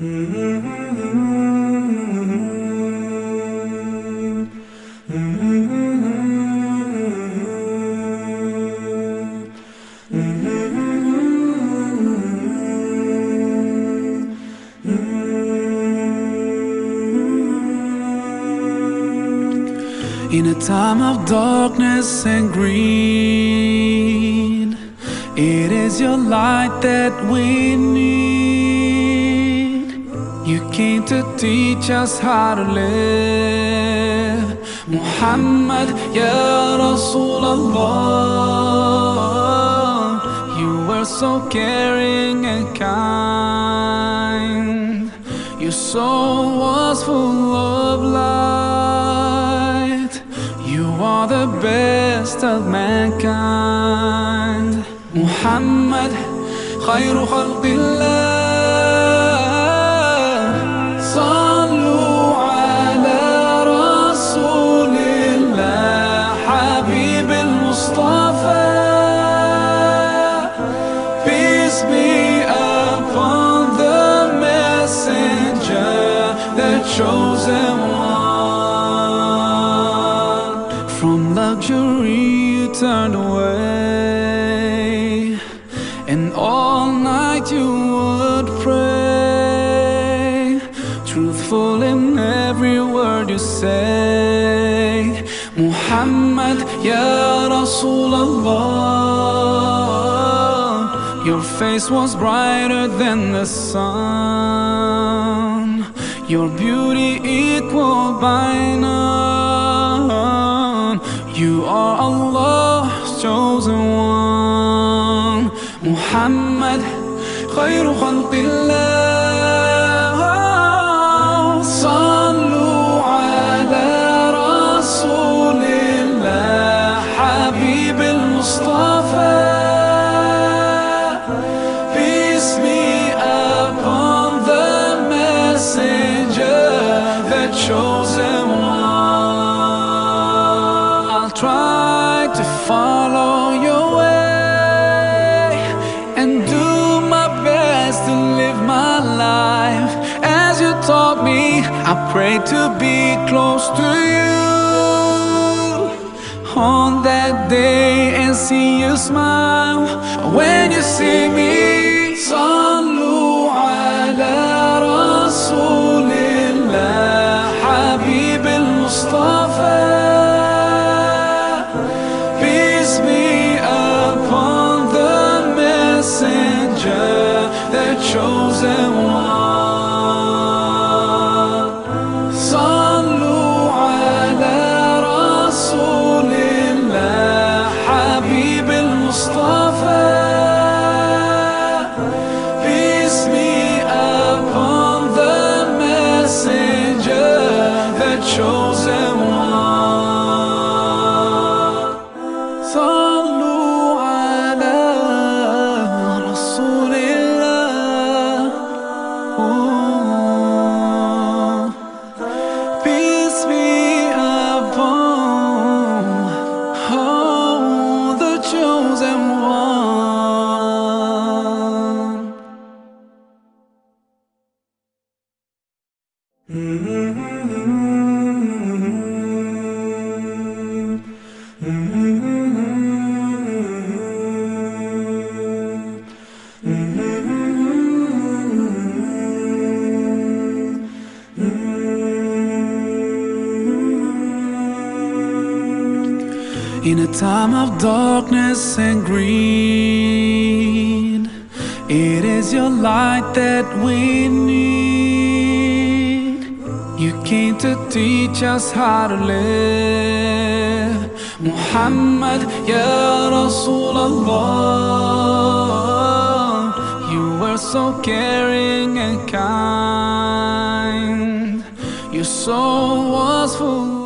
In a time of darkness and greed, it is your light that we need. You came to teach us how to live. Muhammad, Ya Rasulullah, you were so caring and kind. Your soul was full of light. You are the best of mankind. Muhammad, خير خلق الله. Be upon the messenger, the chosen one. From luxury you turned away, and all night you would pray. Truthful in every word you say. Muhammad, Ya Rasulullah Your face was brighter than the sun. Your beauty equal by none. You are Allah's chosen one. Muhammad, خير خلق الله. to follow your way and do my best to live my life as you taught me. I pray to be close to you on that day and see you smile when you see me. Chosen In a time of darkness and greed, it is your light that we need. You came to teach us how to live. Muhammad, Ya Rasulullah, you were so caring and kind. Your soul was full